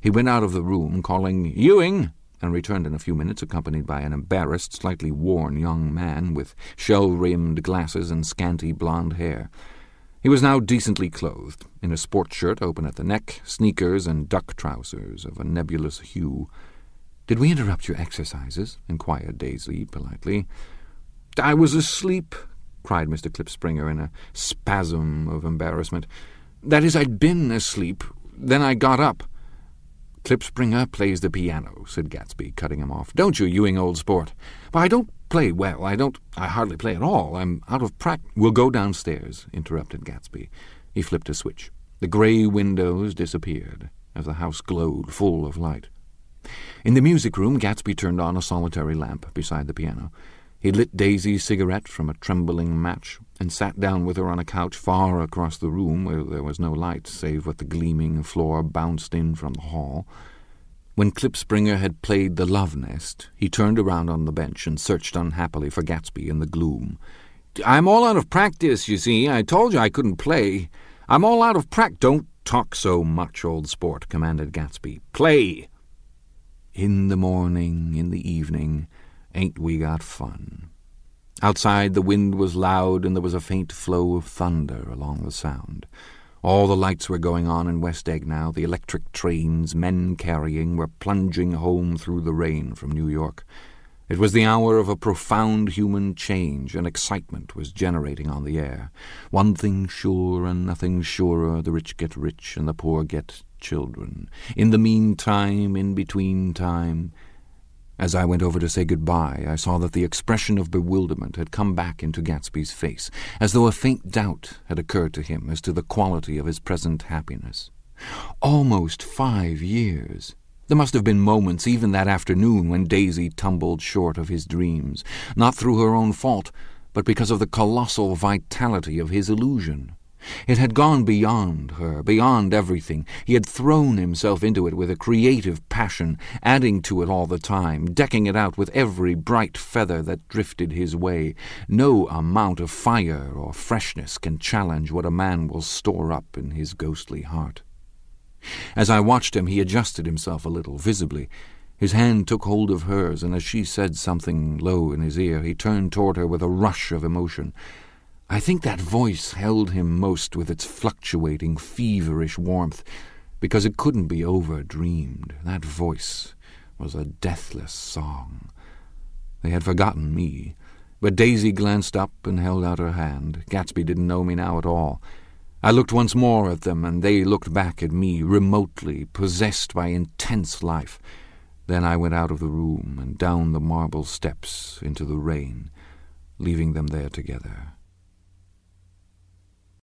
He went out of the room, calling, Ewing! and returned in a few minutes accompanied by an embarrassed, slightly worn young man with shell-rimmed glasses and scanty blonde hair. He was now decently clothed, in a sport shirt open at the neck, sneakers, and duck trousers of a nebulous hue. "'Did we interrupt your exercises?' inquired Daisy politely. "'I was asleep,' cried Mr. Klipspringer in a spasm of embarrassment. "'That is, I'd been asleep. Then I got up.' "'Klipspringer plays the piano,' said Gatsby, cutting him off. "'Don't you, Ewing, old sport?' "'But I don't play well. I don't. I hardly play at all. I'm out of practice. We'll go downstairs, interrupted Gatsby. He flipped a switch. The grey windows disappeared as the house glowed full of light. In the music room, Gatsby turned on a solitary lamp beside the piano. He lit Daisy's cigarette from a trembling match and sat down with her on a couch far across the room where there was no light save what the gleaming floor bounced in from the hall. When Klipspringer had played the love nest, he turned around on the bench and searched unhappily for Gatsby in the gloom. I'm all out of practice, you see. I told you I couldn't play. I'm all out of practice. Don't talk so much, old sport, commanded Gatsby. Play! In the morning, in the evening, ain't we got fun? Outside the wind was loud and there was a faint flow of thunder along the sound. All the lights were going on in West Egg now. The electric trains, men carrying, were plunging home through the rain from New York. It was the hour of a profound human change, and excitement was generating on the air. One thing sure and nothing surer, the rich get rich and the poor get children. In the meantime, in between time, as I went over to say good-bye, I saw that the expression of bewilderment had come back into Gatsby's face, as though a faint doubt had occurred to him as to the quality of his present happiness. Almost five years! There must have been moments, even that afternoon, when Daisy tumbled short of his dreams, not through her own fault, but because of the colossal vitality of his illusion. It had gone beyond her, beyond everything. He had thrown himself into it with a creative passion, adding to it all the time, decking it out with every bright feather that drifted his way. No amount of fire or freshness can challenge what a man will store up in his ghostly heart. As I watched him, he adjusted himself a little, visibly. His hand took hold of hers, and as she said something low in his ear, he turned toward her with a rush of emotion. I think that voice held him most with its fluctuating, feverish warmth, because it couldn't be over-dreamed. That voice was a deathless song. They had forgotten me, but Daisy glanced up and held out her hand. Gatsby didn't know me now at all. I looked once more at them, and they looked back at me, remotely, possessed by intense life. Then I went out of the room and down the marble steps into the rain, leaving them there together.